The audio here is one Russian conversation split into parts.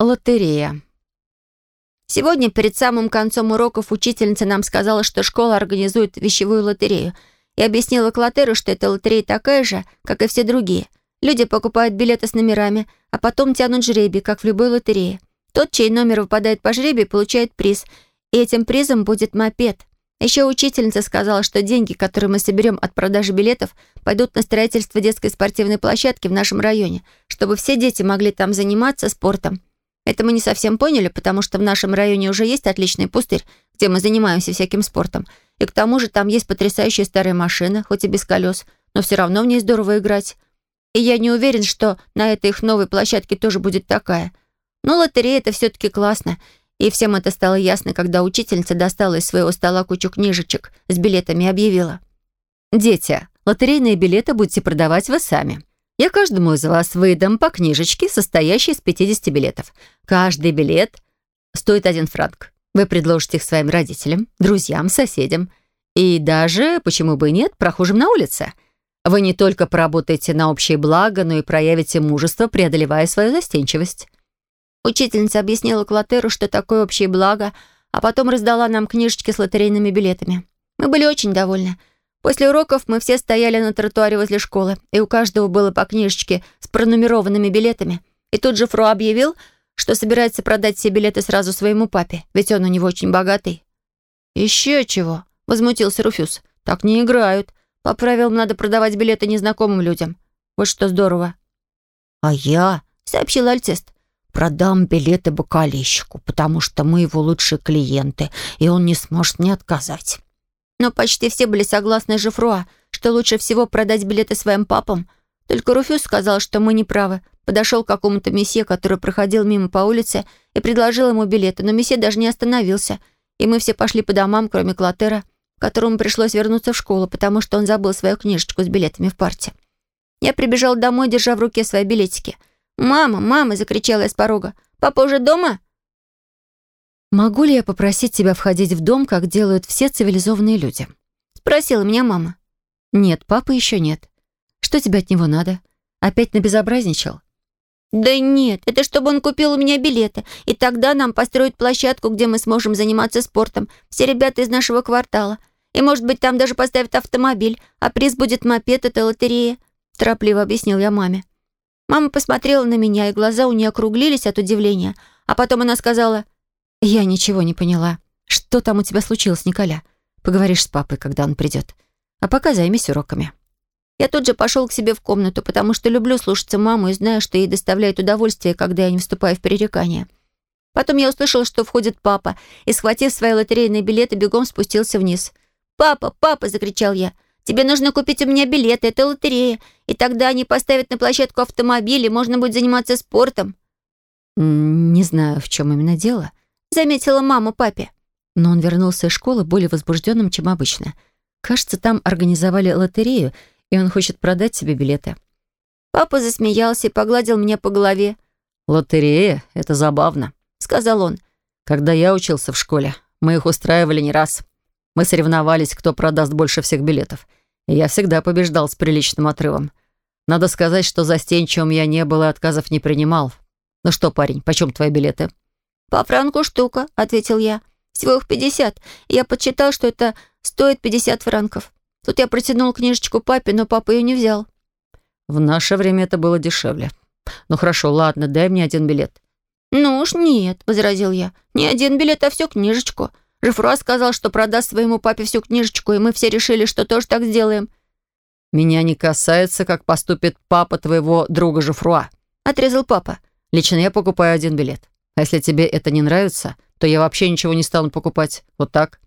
Лотерея. Сегодня, перед самым концом уроков, учительница нам сказала, что школа организует вещевую лотерею и объяснила Клотеру, что эта лотерея такая же, как и все другие. Люди покупают билеты с номерами, а потом тянут жребий, как в любой лотерее. Тот, чей номер выпадает по жребию, получает приз, и этим призом будет мопед. Еще учительница сказала, что деньги, которые мы соберем от продажи билетов, пойдут на строительство детской спортивной площадки в нашем районе, чтобы все дети могли там заниматься спортом. Это мы не совсем поняли, потому что в нашем районе уже есть отличный пустырь, где мы занимаемся всяким спортом. И к тому же там есть потрясающая старая машина, хоть и без колес, но все равно в ней здорово играть. И я не уверен, что на этой их новой площадке тоже будет такая. Но лотерея — это все-таки классно. И всем это стало ясно, когда учительница достала из своего стола кучу книжечек с билетами и объявила. «Дети, лотерейные билеты будете продавать вы сами. Я каждому из вас выдам по книжечке, состоящей из 50 билетов. Каждый билет стоит один франк. Вы предложите их своим родителям, друзьям, соседям и даже, почему бы и нет, прохожим на улице. Вы не только поработаете на общее благо, но и проявите мужество, преодолевая свою застенчивость. Учительница объяснила Клотеру, что такое общее благо, а потом раздала нам книжечки с лотерейными билетами. Мы были очень довольны. После уроков мы все стояли на тротуаре возле школы, и у каждого было по книжечке с пронумерованными билетами. И тут же Фру объявил, что собирается продать все билеты сразу своему папе, ведь он у него очень богатый. «Еще чего?» — возмутился Руфюз. «Так не играют. По правилам надо продавать билеты незнакомым людям. Вот что здорово». «А я», — сообщил Альцест, «продам билеты бокалейщику, потому что мы его лучшие клиенты, и он не сможет мне отказать». Но почти все были согласны с Жифруа, что лучше всего продать билеты своим папам. Только Руфюз сказал, что мы не правы. Подошел к какому-то месье, который проходил мимо по улице, и предложил ему билеты, но месье даже не остановился. И мы все пошли по домам, кроме Клотера, которому пришлось вернуться в школу, потому что он забыл свою книжечку с билетами в парте. Я прибежал домой, держа в руке свои билетики. «Мама, мама!» — закричала я с порога. «Папа уже дома?» «Могу ли я попросить тебя входить в дом, как делают все цивилизованные люди?» Спросила меня мама. «Нет, папы еще нет. Что тебе от него надо? Опять набезобразничал?» «Да нет, это чтобы он купил у меня билеты, и тогда нам построят площадку, где мы сможем заниматься спортом, все ребята из нашего квартала. И, может быть, там даже поставят автомобиль, а приз будет мопед, это лотерея», — торопливо объяснил я маме. Мама посмотрела на меня, и глаза у нее округлились от удивления, а потом она сказала, «Я ничего не поняла. Что там у тебя случилось, Николя? Поговоришь с папой, когда он придет. А пока займись уроками». Я тут же пошел к себе в комнату, потому что люблю слушаться маму и знаю, что ей доставляет удовольствие, когда я не вступаю в перерекание. Потом я услышал, что входит папа, и, схватив свои лотерейные билеты, бегом спустился вниз. «Папа, папа!» — закричал я. «Тебе нужно купить у меня билеты, это лотерея, и тогда они поставят на площадку автомобиль, и можно будет заниматься спортом». «Не знаю, в чем именно дело», заметила мама папе. Но он вернулся из школы более возбужденным, чем обычно. Кажется, там организовали лотерею, и он хочет продать себе билеты. Папа засмеялся и погладил меня по голове. «Лотерея — это забавно», — сказал он. «Когда я учился в школе, мы их устраивали не раз. Мы соревновались, кто продаст больше всех билетов. И я всегда побеждал с приличным отрывом. Надо сказать, что застенчивым я не был и отказов не принимал. Ну что, парень, почем твои билеты?» «По франку штука», — ответил я. «Всего их пятьдесят. Я подсчитал, что это стоит пятьдесят франков. Тут я протянул книжечку папе, но папа ее не взял». «В наше время это было дешевле. Ну хорошо, ладно, дай мне один билет». «Ну уж нет», — возразил я. «Не один билет, а всю книжечку. Жифруа сказал, что продаст своему папе всю книжечку, и мы все решили, что тоже так сделаем». «Меня не касается, как поступит папа твоего друга Жифруа», — отрезал папа. «Лично я покупаю один билет. А если тебе это не нравится, то я вообще ничего не стану покупать. Вот так».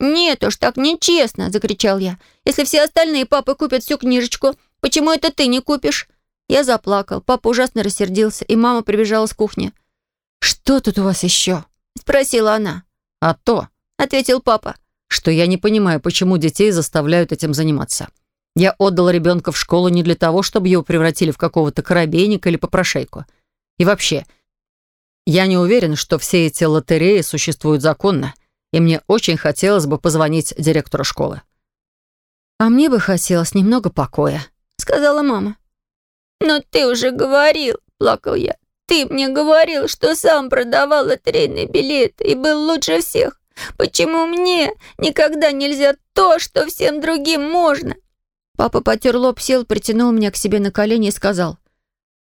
«Нет уж, так нечестно!» — закричал я. «Если все остальные папы купят всю книжечку, почему это ты не купишь?» Я заплакал. Папа ужасно рассердился, и мама прибежала с кухни. «Что тут у вас еще?» — спросила она. «А то», — ответил папа, «что я не понимаю, почему детей заставляют этим заниматься. Я отдал ребенка в школу не для того, чтобы его превратили в какого-то коробейника или попрошайку. И вообще, я не уверен, что все эти лотереи существуют законно, и мне очень хотелось бы позвонить директору школы. «А мне бы хотелось немного покоя», — сказала мама. «Но ты уже говорил», — плакал я. ты мне говорил, что сам продавал лотерейные билеты и был лучше всех. Почему мне никогда нельзя то, что всем другим можно?» Папа потер лоб, сел, притянул меня к себе на колени и сказал.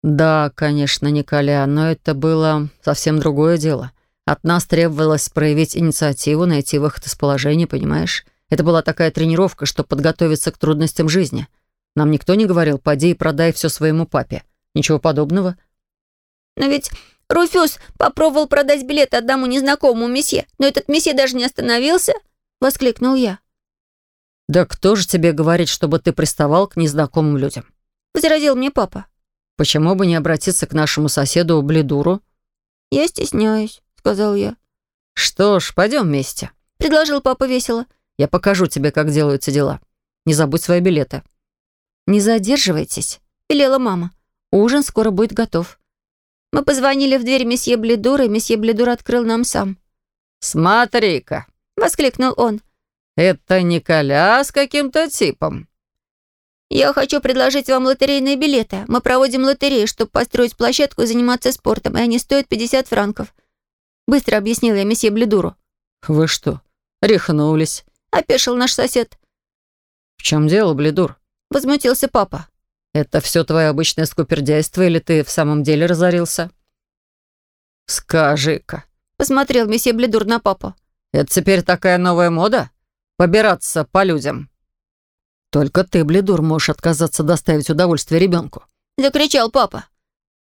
«Да, конечно, Николя, но это было совсем другое дело. От нас требовалось проявить инициативу, найти выход из положения, понимаешь? Это была такая тренировка, чтобы подготовиться к трудностям жизни. Нам никто не говорил, поди и продай все своему папе. Ничего подобного. Но ведь Руфюз попробовал продать билет одному незнакомому месье, но этот месье даже не остановился, воскликнул я. Да кто же тебе говорит, чтобы ты приставал к незнакомым людям? возразил мне папа. Почему бы не обратиться к нашему соседу Бледуру? Я стесняюсь, сказал я. Что ж, пойдем вместе, предложил папа весело. Я покажу тебе, как делаются дела. Не забудь свои билеты. Не задерживайтесь, велела мама. Ужин скоро будет готов. Мы позвонили в дверь месье Бледура, и месье Бледур открыл нам сам. «Смотри-ка!» — воскликнул он. «Это Николя с каким-то типом». «Я хочу предложить вам лотерейные билеты. Мы проводим лотерею, чтобы построить площадку и заниматься спортом, и они стоят 50 франков». Быстро объяснил я месье Бледуру. «Вы что, рехнулись?» — опешил наш сосед. «В чем дело, Бледур?» — возмутился папа. «Это все твое обычное скупердяйство, или ты в самом деле разорился?» «Скажи-ка», — посмотрел месье Бледур на папу. «Это теперь такая новая мода? Побираться по людям?» «Только ты, Бледур, можешь отказаться доставить удовольствие ребенку», — закричал папа.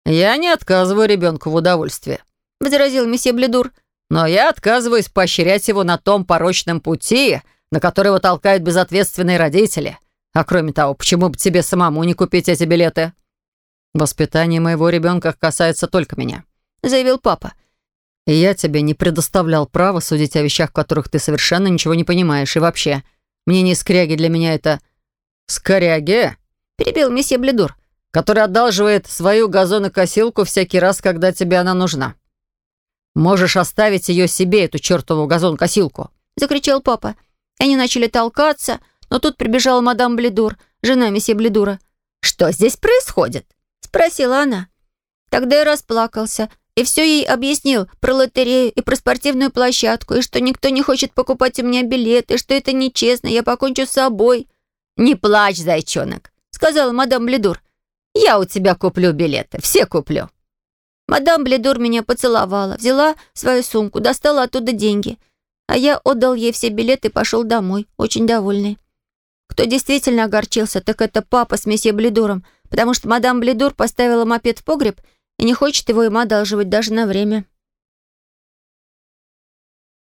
«Я не отказываю ребенку в удовольствии», — возразил месье Бледур. «Но я отказываюсь поощрять его на том порочном пути, на который его толкают безответственные родители. А кроме того, почему бы тебе самому не купить эти билеты? Воспитание моего ребенка касается только меня», — заявил папа. «И я тебе не предоставлял права судить о вещах, в которых ты совершенно ничего не понимаешь. И вообще, мнение скряги для меня это...» «Скряги?» — перебил месье Бледур, который одалживает свою газонокосилку всякий раз, когда тебе она нужна. «Можешь оставить ее себе, эту чертову газонокосилку!» — закричал папа. Они начали толкаться, — но тут прибежала мадам Бледур, жена месье Бледура. «Что здесь происходит?» — спросила она. Тогда я расплакался и все ей объяснил про лотерею и про спортивную площадку, и что никто не хочет покупать у меня билеты, и что это нечестно, я покончу с собой. «Не плачь, зайчонок», — сказала мадам Бледур. «Я у тебя куплю билеты, все куплю». Мадам Бледур меня поцеловала, взяла свою сумку, достала оттуда деньги, а я отдал ей все билеты и пошел домой, очень довольный. Кто действительно огорчился, так это папа с месье Бледуром, потому что мадам Бледур поставила мопед в погреб и не хочет его им одалживать даже на время.